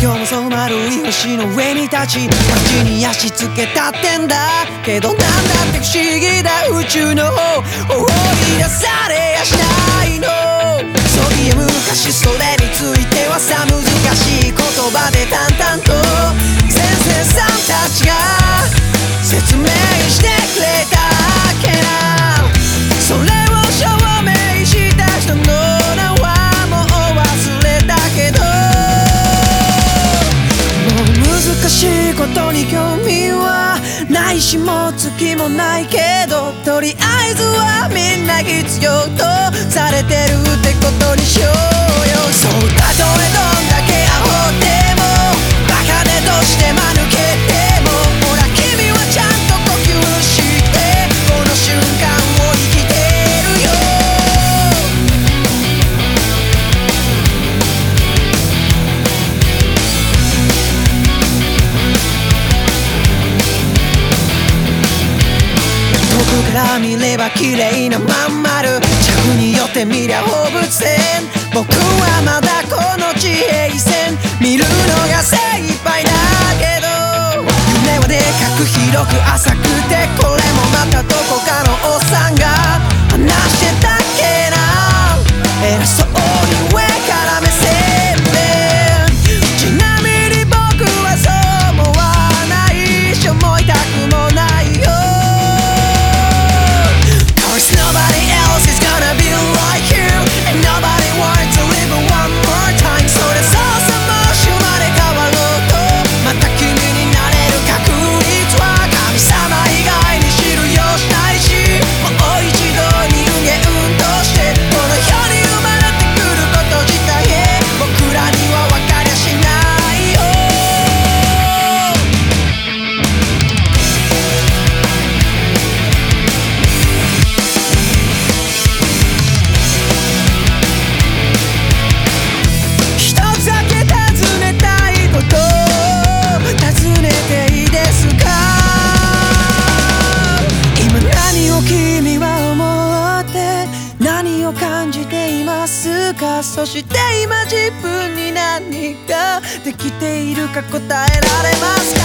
今日もそう丸い星の上に立ち街に足つけたってんだけどなんだって不思議だ宇宙の方放り出されやしないのそういえ昔それについてはさことに興味はないしもつきもないけどとりあえずはみんな必要とされてるってことにしようよ。そうだと見れば綺麗なまん丸。着によって見りゃ放物線。僕はまだこの地平線。見るのが精一杯だけど。夢はでかく広く浅くてこれもまたどこかかそして今自分に何ができているか答えられますか？